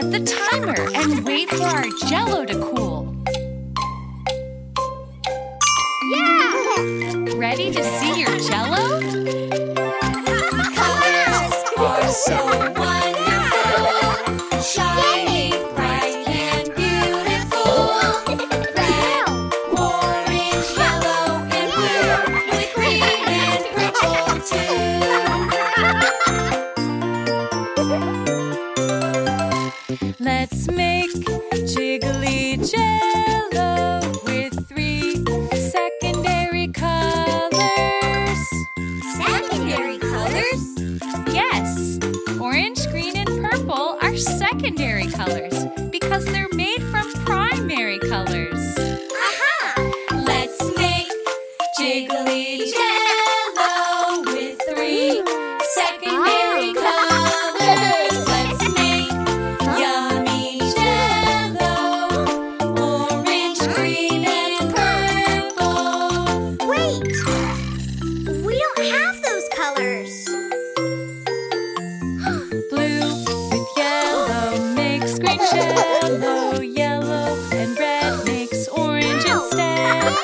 set the timer and wait for our jello to cool. Yeah! Ready to see your jello? Colors are so jiggly colors. Blue with yellow makes green jello. Yellow and red makes orange instead.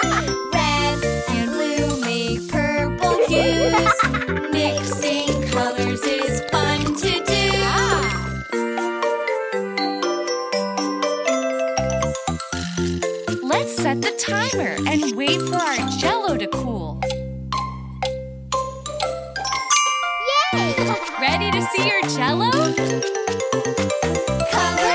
Red and blue make purple hues. Mixing colors is fun to do. Let's set the timer and wait for our jello to cool. Ready to see your? Colors